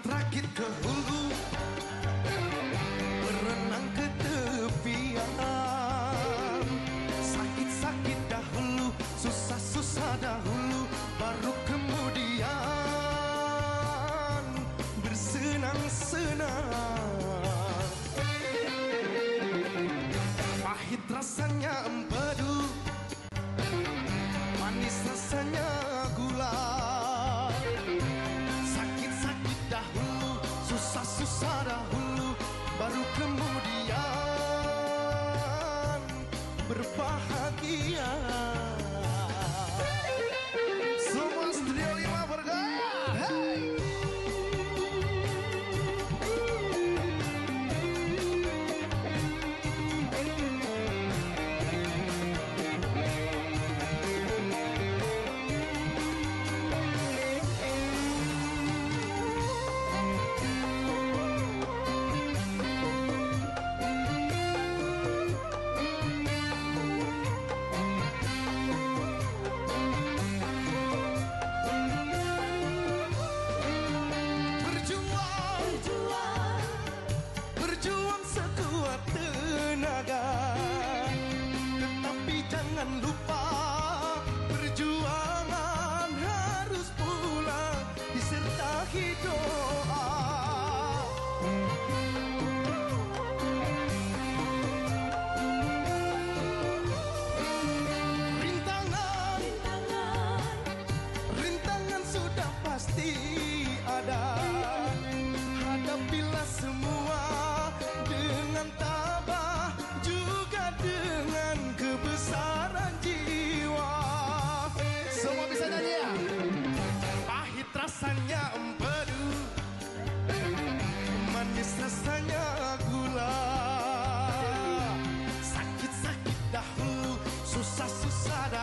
sakit ke hulu Berenang ke tepian. Sakit-sakit dahulu Susah-susah dahulu Baru kemudian Bersenang-senang. Pahit rasanya empedu Manis rasanya gula Susah-susah dahulu Baru kemudian Berbahagia Semua studio 5 bergaya Hey! Lupa Perjuangan harus pula Disertai doa. Rintangan. Rintangan sudah pasti ada. Hadapilah semua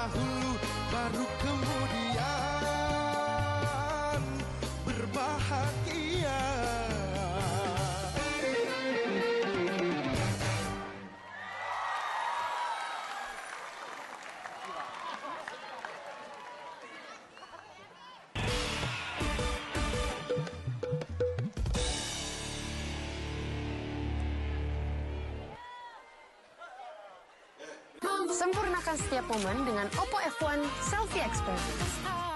dahulu Baru kemudian Sempurnakan setiap momen dengan Oppo F1 Selfie Expert.